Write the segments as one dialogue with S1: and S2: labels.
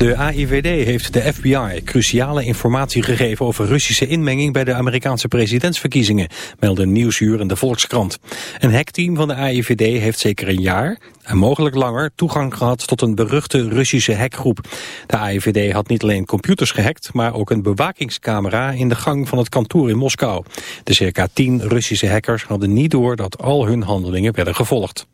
S1: De AIVD heeft de FBI cruciale informatie gegeven over Russische inmenging bij de Amerikaanse presidentsverkiezingen, melden Nieuwsuur en de Volkskrant. Een hackteam van de AIVD heeft zeker een jaar, en mogelijk langer, toegang gehad tot een beruchte Russische hackgroep. De AIVD had niet alleen computers gehackt, maar ook een bewakingscamera in de gang van het kantoor in Moskou. De circa tien Russische hackers hadden niet door dat al hun handelingen werden gevolgd.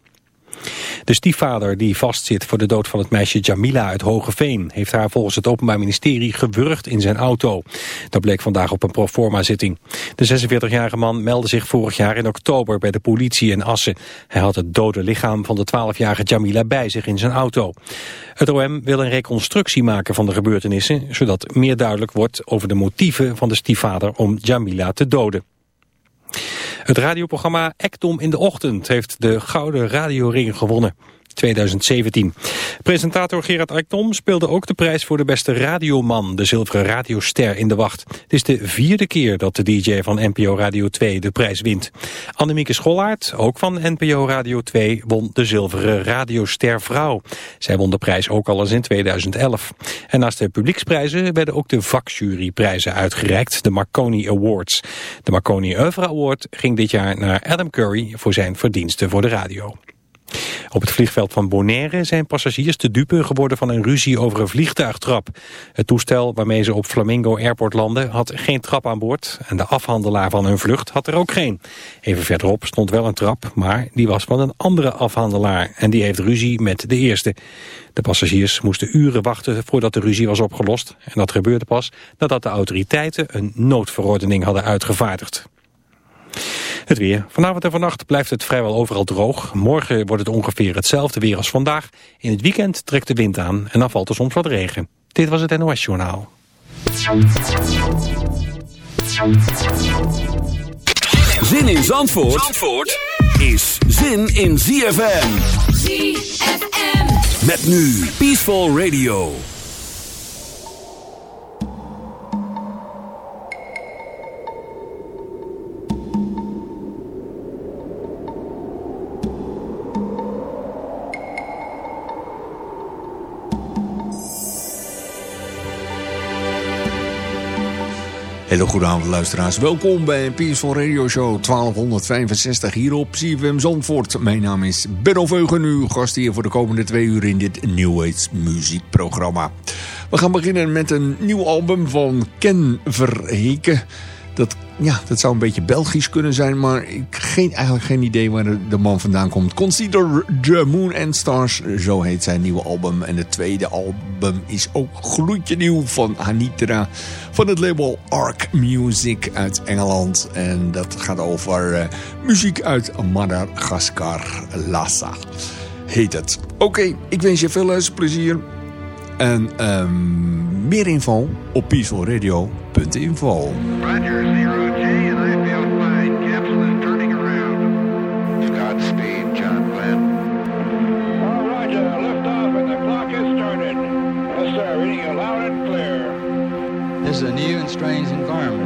S1: De stiefvader die vastzit voor de dood van het meisje Jamila uit Hogeveen... heeft haar volgens het Openbaar Ministerie gewurgd in zijn auto. Dat bleek vandaag op een proforma-zitting. De 46-jarige man meldde zich vorig jaar in oktober bij de politie in Assen. Hij had het dode lichaam van de 12-jarige Jamila bij zich in zijn auto. Het OM wil een reconstructie maken van de gebeurtenissen... zodat meer duidelijk wordt over de motieven van de stiefvader om Jamila te doden. Het radioprogramma Ekdom in de Ochtend heeft de Gouden Radioring gewonnen. 2017. Presentator Gerard Ekdom speelde ook de prijs voor de beste radioman, de zilveren radioster in de wacht. Het is de vierde keer dat de DJ van NPO Radio 2 de prijs wint. Annemieke Schollaert, ook van NPO Radio 2, won de zilveren radioster vrouw. Zij won de prijs ook al eens in 2011. En naast de publieksprijzen werden ook de vakjuryprijzen uitgereikt, de Marconi Awards. De Marconi Oeuvre Award ging dit jaar naar Adam Curry voor zijn verdiensten voor de radio. Op het vliegveld van Bonaire zijn passagiers te dupe geworden van een ruzie over een vliegtuigtrap. Het toestel waarmee ze op Flamingo Airport landden had geen trap aan boord en de afhandelaar van hun vlucht had er ook geen. Even verderop stond wel een trap, maar die was van een andere afhandelaar en die heeft ruzie met de eerste. De passagiers moesten uren wachten voordat de ruzie was opgelost en dat gebeurde pas nadat de autoriteiten een noodverordening hadden uitgevaardigd. Het weer. Vanavond en vannacht blijft het vrijwel overal droog. Morgen wordt het ongeveer hetzelfde weer als vandaag. In het weekend trekt de wind aan en dan valt er soms wat regen. Dit was het NOS Journaal.
S2: Zin in Zandvoort, Zandvoort is zin in ZFM.
S3: ZFM.
S2: Met nu Peaceful Radio.
S4: Hele goede avond luisteraars. Welkom bij Peaceful Radio Show 1265 hier op CFM Zandvoort. Mijn naam is Benno Veugen, uw gast hier voor de komende twee uur in dit New Age muziekprogramma. We gaan beginnen met een nieuw album van Ken Verheken. Dat, ja, dat zou een beetje Belgisch kunnen zijn, maar ik geen, eigenlijk geen idee waar de, de man vandaan komt. Consider the Moon and Stars, zo heet zijn nieuwe album. En het tweede album is ook gloedje nieuw van Anitra van het label Arc Music uit Engeland. En dat gaat over uh, muziek uit Madagaskar, Lhasa heet het. Oké, ik wens je veel luisterplezier. En um, meer info op peacefulradio.info.
S5: Roger, zero G, and I feel fine. Capsule is turning around. Godspeed, John Glenn.
S6: All roger, lift off and the clock has started. Yes, sir, reading you loud and clear.
S7: This is a new and strange environment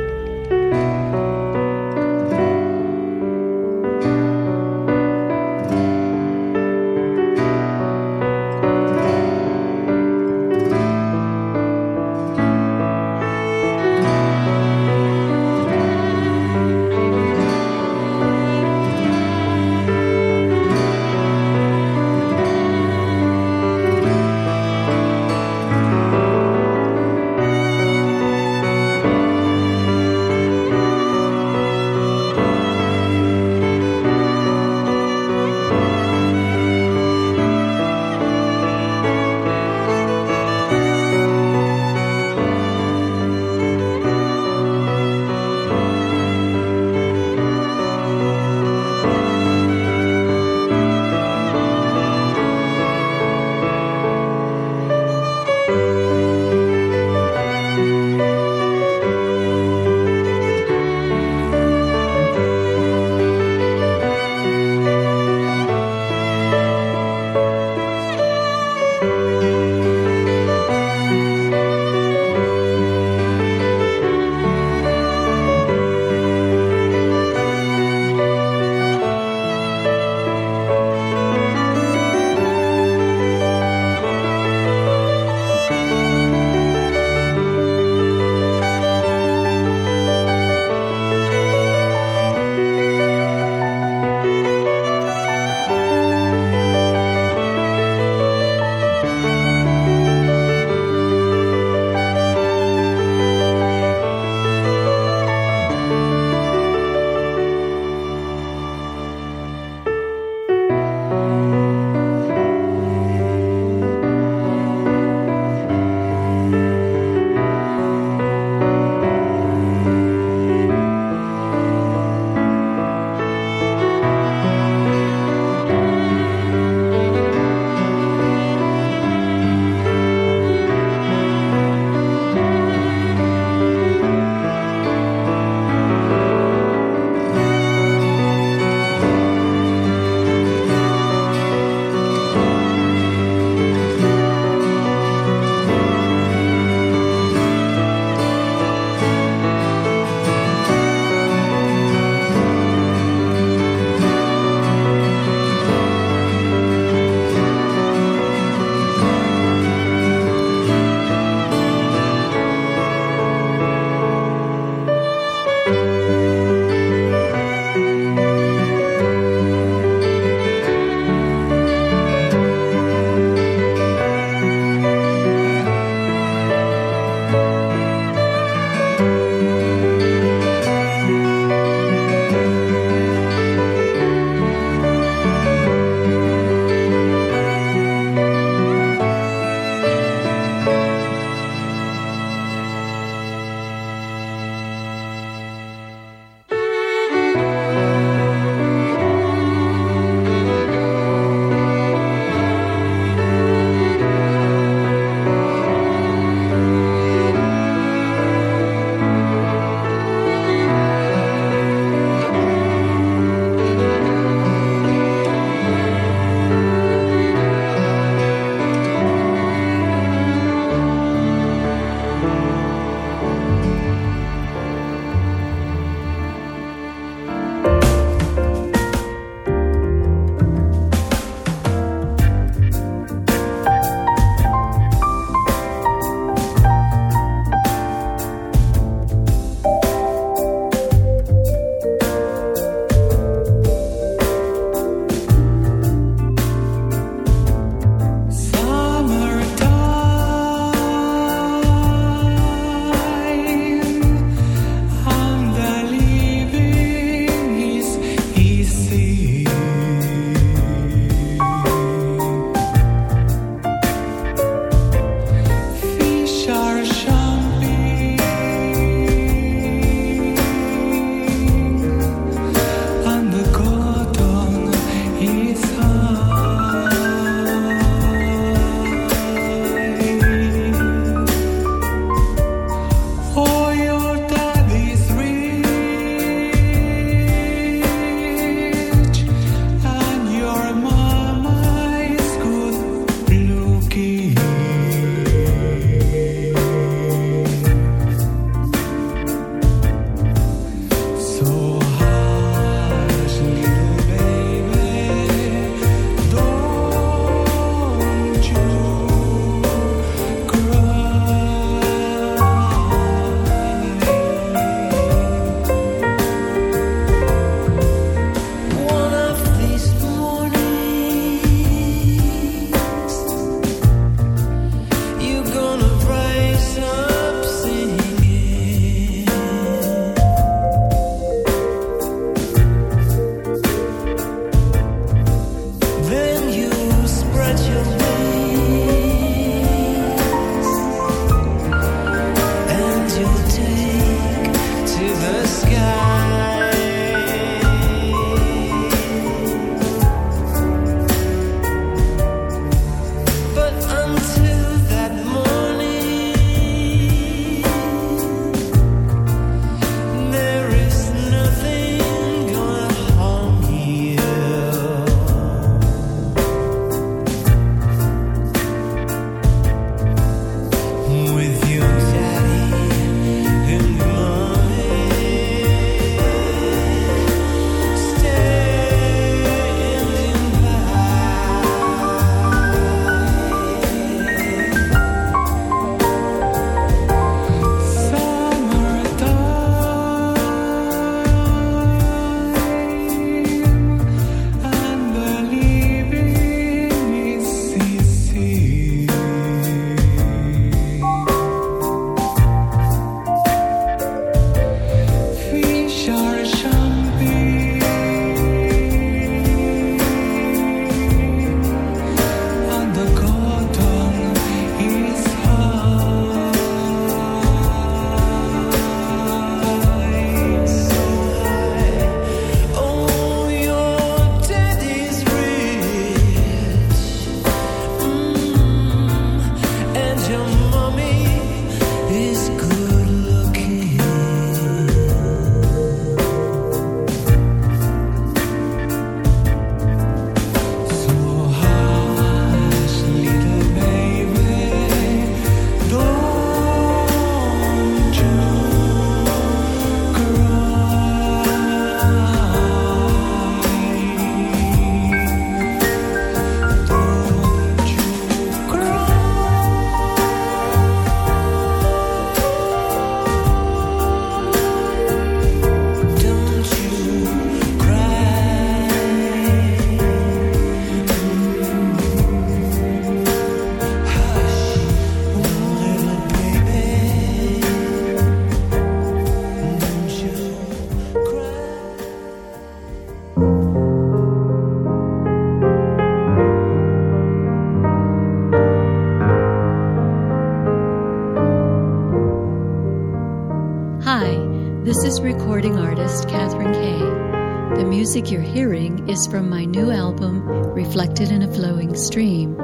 S8: Stream.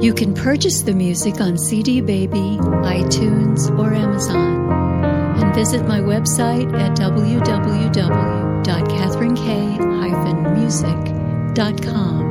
S8: You can purchase the music on CD Baby, iTunes, or Amazon, and visit my website at www.catherinek-music.com.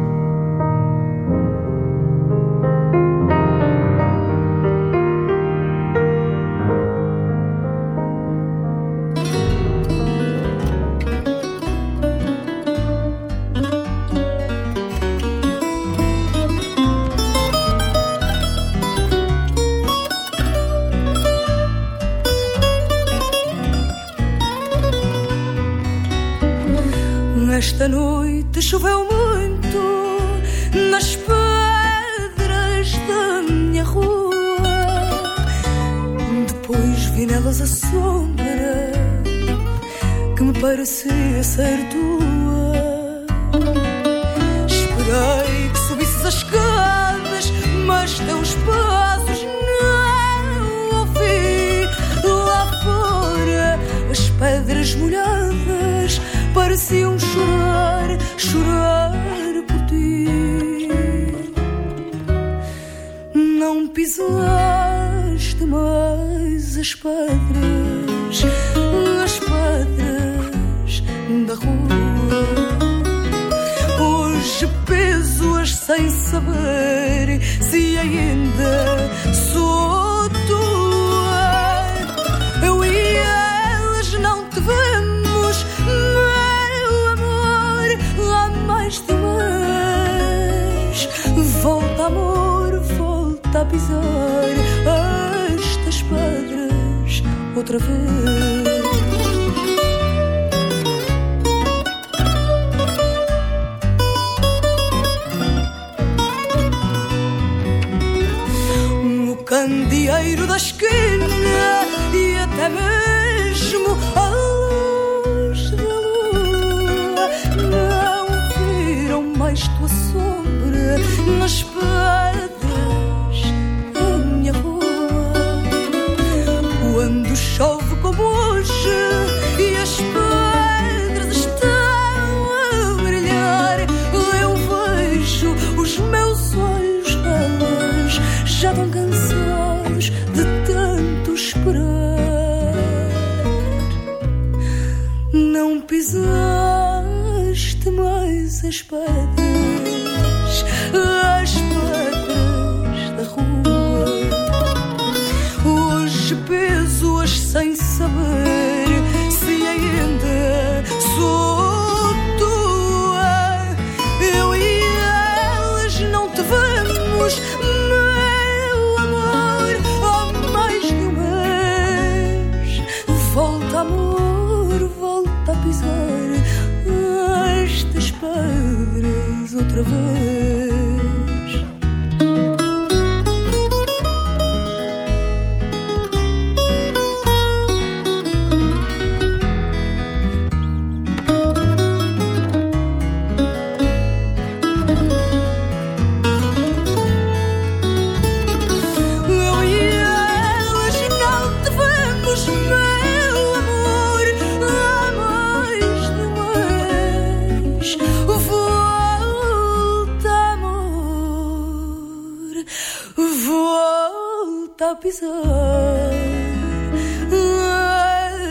S9: volta a pisar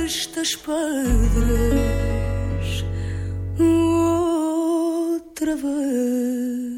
S9: estas pedras outra vez.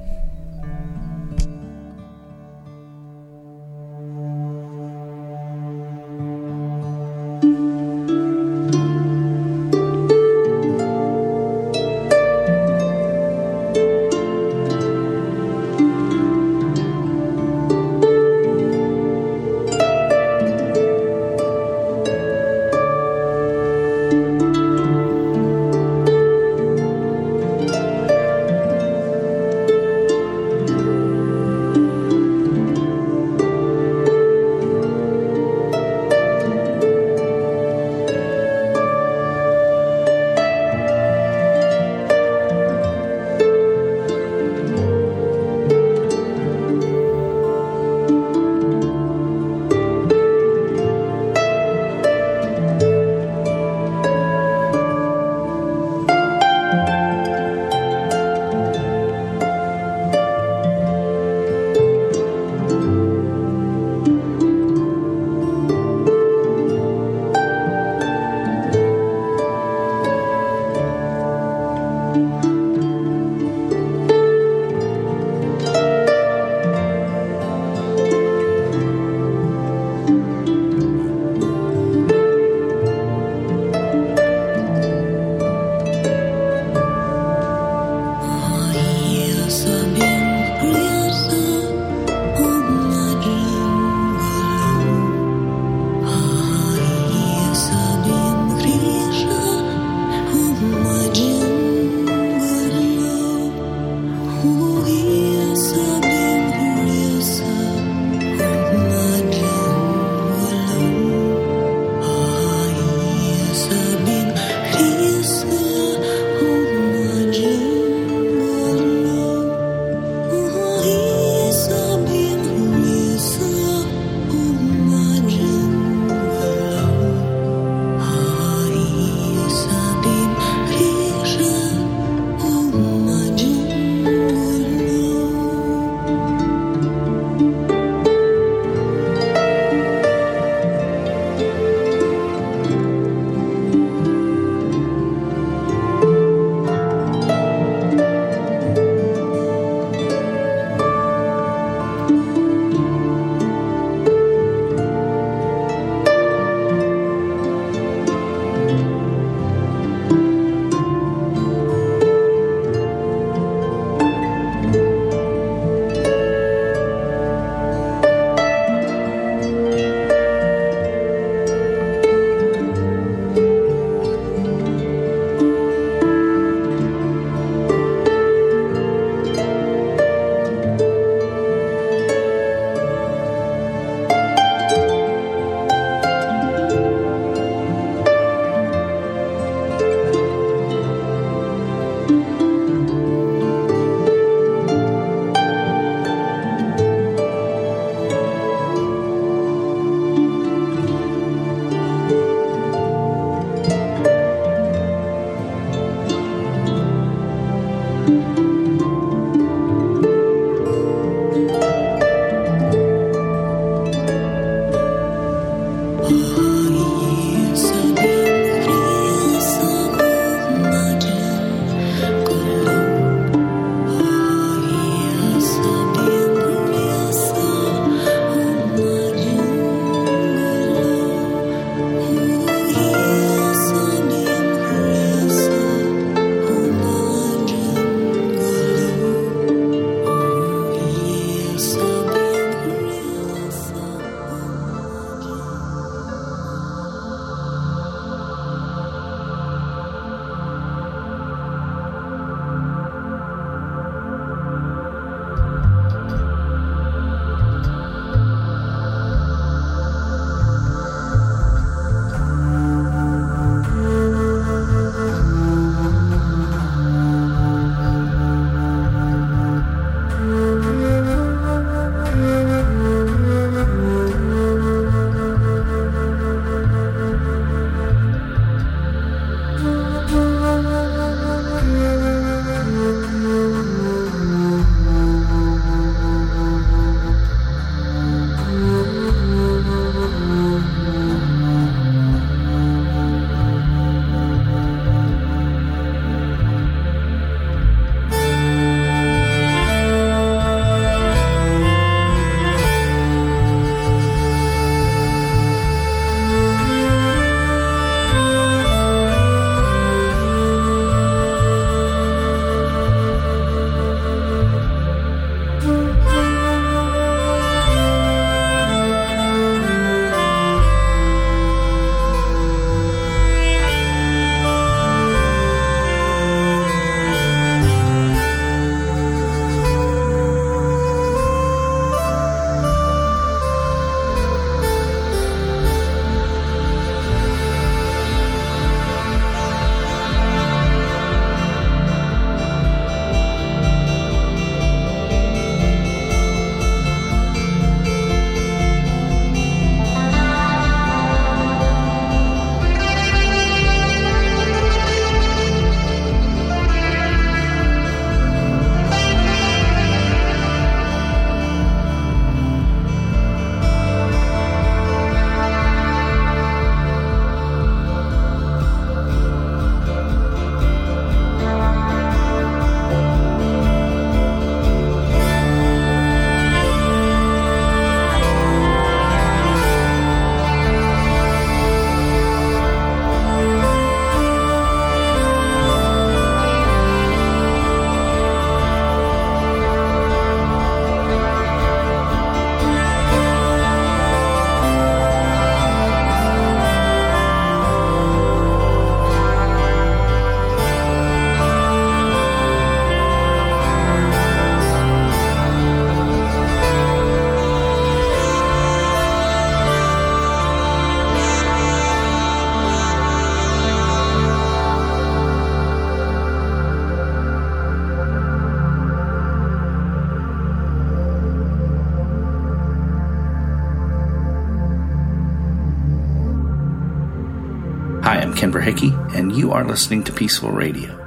S10: Ken Berhickey, and you are listening to Peaceful Radio.